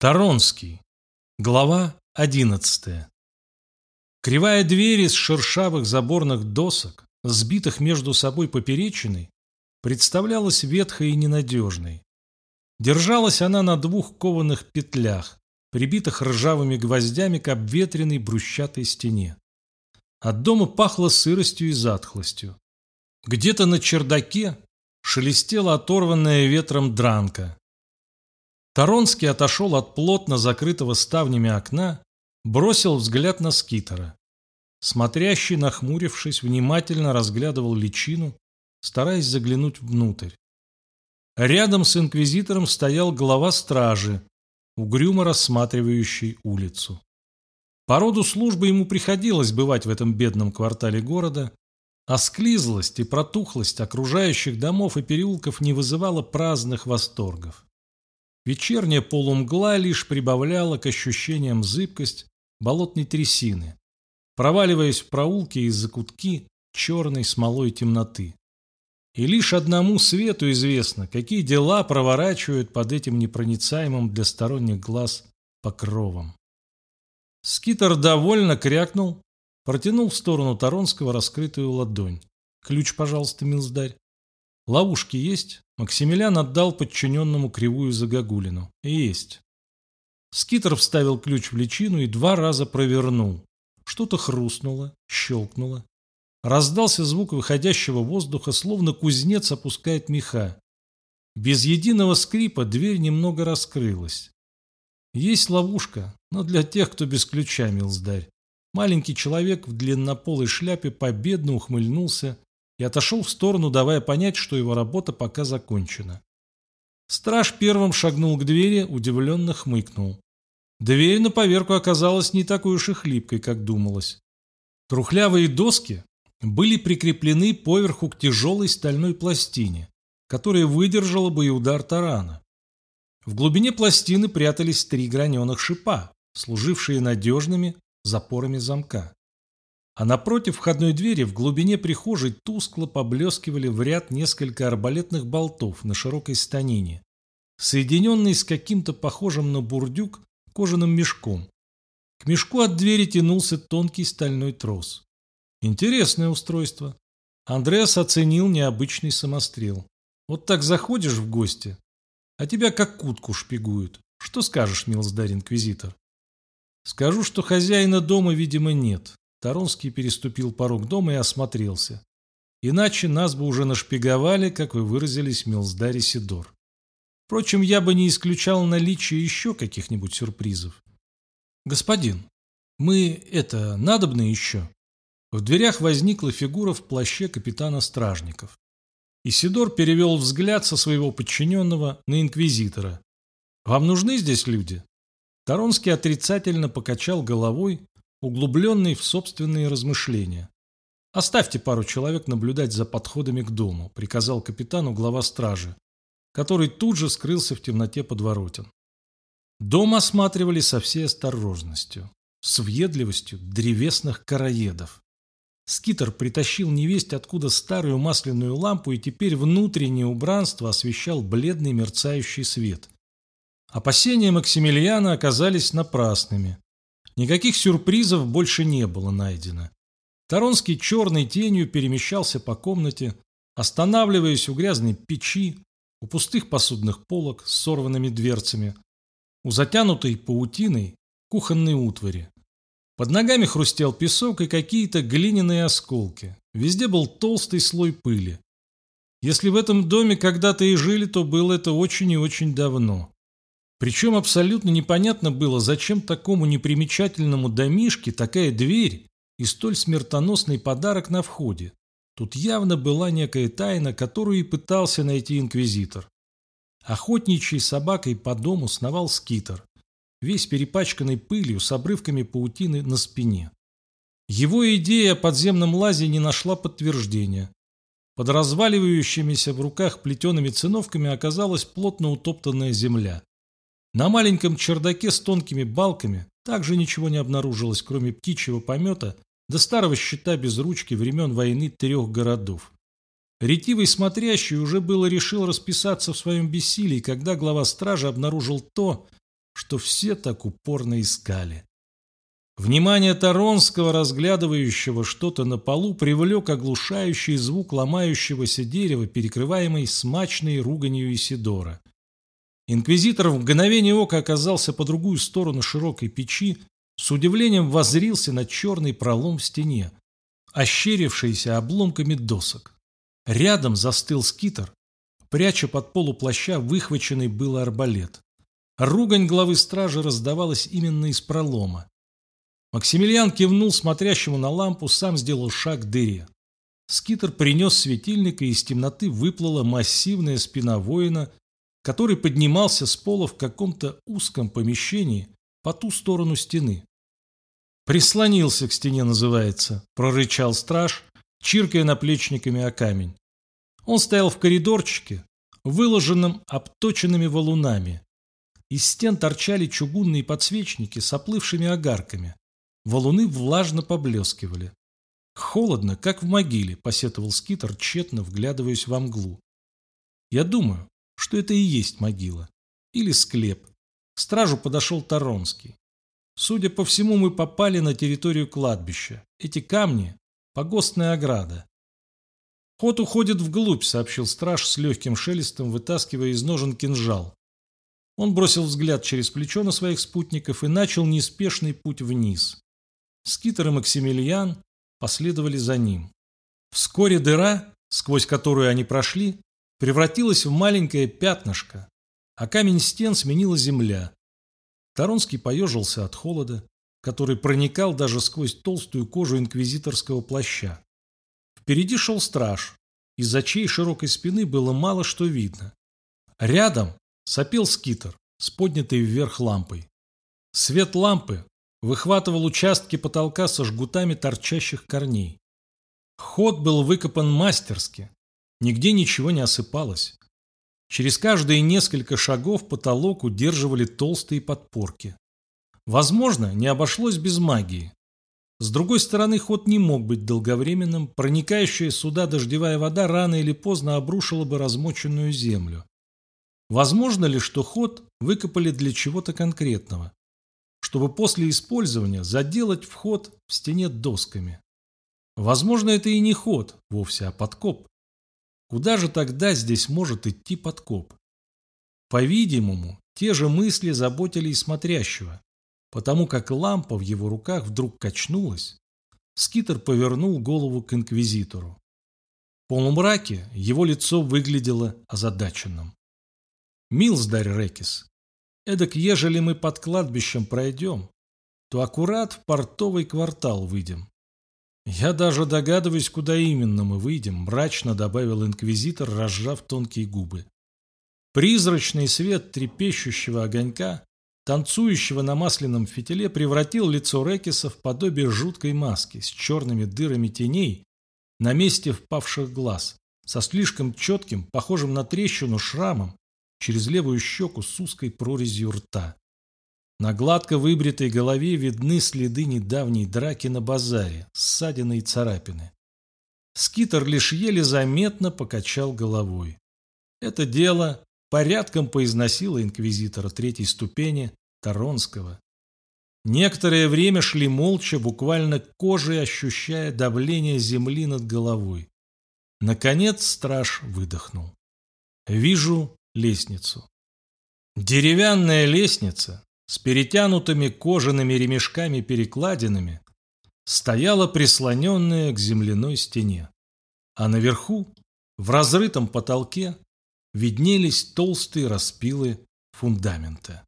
Таронский. Глава одиннадцатая. Кривая дверь из шершавых заборных досок, сбитых между собой поперечиной, представлялась ветхой и ненадежной. Держалась она на двух кованых петлях, прибитых ржавыми гвоздями к обветренной брусчатой стене. От дома пахло сыростью и затхлостью. Где-то на чердаке шелестела оторванная ветром дранка, Таронский отошел от плотно закрытого ставнями окна, бросил взгляд на скитера. Смотрящий, нахмурившись, внимательно разглядывал личину, стараясь заглянуть внутрь. Рядом с инквизитором стоял глава стражи, угрюмо рассматривающий улицу. По роду службы ему приходилось бывать в этом бедном квартале города, а склизлость и протухлость окружающих домов и переулков не вызывала праздных восторгов. Вечерняя полумгла лишь прибавляла к ощущениям зыбкость болотной трясины, проваливаясь в проулки и закутки черной смолой темноты. И лишь одному свету известно, какие дела проворачивают под этим непроницаемым для сторонних глаз покровом. Скитер довольно крякнул, протянул в сторону Таронского раскрытую ладонь. «Ключ, пожалуйста, милздарь». «Ловушки есть?» Максимилиан отдал подчиненному кривую загогулину. «Есть». Скитер вставил ключ в личину и два раза провернул. Что-то хрустнуло, щелкнуло. Раздался звук выходящего воздуха, словно кузнец опускает меха. Без единого скрипа дверь немного раскрылась. Есть ловушка, но для тех, кто без ключа, милздарь. Маленький человек в длиннополой шляпе победно ухмыльнулся и отошел в сторону, давая понять, что его работа пока закончена. Страж первым шагнул к двери, удивленно хмыкнул. Дверь на поверку оказалась не такой уж и хлипкой, как думалось. Трухлявые доски были прикреплены поверху к тяжелой стальной пластине, которая выдержала бы и удар тарана. В глубине пластины прятались три граненых шипа, служившие надежными запорами замка а напротив входной двери в глубине прихожей тускло поблескивали в ряд несколько арбалетных болтов на широкой станине, соединенные с каким-то похожим на бурдюк кожаным мешком. К мешку от двери тянулся тонкий стальной трос. Интересное устройство. Андреас оценил необычный самострел. Вот так заходишь в гости, а тебя как кутку шпигуют. Что скажешь, милздарь-инквизитор? Скажу, что хозяина дома, видимо, нет. Таронский переступил порог дома и осмотрелся. Иначе нас бы уже нашпиговали, как вы выразились, Милздари Сидор. Впрочем, я бы не исключал наличие еще каких-нибудь сюрпризов. Господин, мы это, надобно еще? В дверях возникла фигура в плаще капитана Стражников. Исидор перевел взгляд со своего подчиненного на инквизитора. «Вам нужны здесь люди?» Таронский отрицательно покачал головой, углубленный в собственные размышления. «Оставьте пару человек наблюдать за подходами к дому», – приказал капитану глава стражи, который тут же скрылся в темноте подворотен. Дом осматривали со всей осторожностью, с въедливостью древесных короедов. Скитер притащил невесть откуда старую масляную лампу и теперь внутреннее убранство освещал бледный мерцающий свет. Опасения Максимилиана оказались напрасными. Никаких сюрпризов больше не было найдено. Таронский черной тенью перемещался по комнате, останавливаясь у грязной печи, у пустых посудных полок с сорванными дверцами, у затянутой паутиной кухонной утвари. Под ногами хрустел песок и какие-то глиняные осколки. Везде был толстый слой пыли. Если в этом доме когда-то и жили, то было это очень и очень давно. Причем абсолютно непонятно было, зачем такому непримечательному домишке такая дверь и столь смертоносный подарок на входе. Тут явно была некая тайна, которую и пытался найти инквизитор. Охотничий собакой по дому сновал скитер, весь перепачканный пылью с обрывками паутины на спине. Его идея о подземном лазе не нашла подтверждения. Под разваливающимися в руках плетеными циновками оказалась плотно утоптанная земля. На маленьком чердаке с тонкими балками также ничего не обнаружилось, кроме птичьего помета до старого щита без ручки времен войны трех городов. Ретивый смотрящий уже было решил расписаться в своем бессилии, когда глава стражи обнаружил то, что все так упорно искали. Внимание Таронского, разглядывающего что-то на полу, привлек оглушающий звук ломающегося дерева, перекрываемый смачной руганью Исидора. Инквизитор в мгновение ока оказался по другую сторону широкой печи, с удивлением воззрился на черный пролом в стене, ощерившийся обломками досок. Рядом застыл скитер, пряча под полу плаща выхваченный был арбалет. Ругань главы стражи раздавалась именно из пролома. Максимилиан кивнул смотрящему на лампу, сам сделал шаг к дыре. Скитер принес светильник, и из темноты выплыла массивная спина воина, который поднимался с пола в каком-то узком помещении по ту сторону стены. «Прислонился к стене, называется», – прорычал страж, чиркая наплечниками о камень. Он стоял в коридорчике, выложенном обточенными валунами. Из стен торчали чугунные подсвечники с оплывшими огарками. Валуны влажно поблескивали. «Холодно, как в могиле», – посетовал скитер, тщетно вглядываясь во мглу. «Я думаю, что это и есть могила. Или склеп. К стражу подошел Таронский. Судя по всему, мы попали на территорию кладбища. Эти камни – погостная ограда. «Ход уходит вглубь», – сообщил страж с легким шелестом, вытаскивая из ножен кинжал. Он бросил взгляд через плечо на своих спутников и начал неспешный путь вниз. Скитер и Максимилиан последовали за ним. Вскоре дыра, сквозь которую они прошли, превратилась в маленькое пятнышко, а камень стен сменила земля. Таронский поежился от холода, который проникал даже сквозь толстую кожу инквизиторского плаща. Впереди шел страж, из-за чьей широкой спины было мало что видно. Рядом сопел скитер с поднятой вверх лампой. Свет лампы выхватывал участки потолка со жгутами торчащих корней. Ход был выкопан мастерски, Нигде ничего не осыпалось. Через каждые несколько шагов потолок удерживали толстые подпорки. Возможно, не обошлось без магии. С другой стороны, ход не мог быть долговременным, проникающая сюда дождевая вода рано или поздно обрушила бы размоченную землю. Возможно ли, что ход выкопали для чего-то конкретного, чтобы после использования заделать вход в стене досками? Возможно, это и не ход вовсе, а подкоп. Куда же тогда здесь может идти подкоп? По-видимому, те же мысли заботили и смотрящего, потому как лампа в его руках вдруг качнулась. Скитер повернул голову к инквизитору. В полумраке его лицо выглядело озадаченным. «Милздарь Рекис, эдак ежели мы под кладбищем пройдем, то аккурат в портовый квартал выйдем. «Я даже догадываюсь, куда именно мы выйдем», – мрачно добавил инквизитор, разжав тонкие губы. Призрачный свет трепещущего огонька, танцующего на масляном фитиле, превратил лицо Рекиса в подобие жуткой маски с черными дырами теней на месте впавших глаз, со слишком четким, похожим на трещину шрамом через левую щеку с узкой прорезью рта. На гладко выбритой голове видны следы недавней драки на базаре, ссадины и царапины. Скитер лишь еле заметно покачал головой. Это дело порядком поизносило инквизитора третьей ступени Таронского. Некоторое время шли молча, буквально кожей ощущая давление земли над головой. Наконец страж выдохнул. Вижу лестницу. Деревянная лестница, с перетянутыми кожаными ремешками-перекладинами стояла прислоненная к земляной стене, а наверху, в разрытом потолке, виднелись толстые распилы фундамента.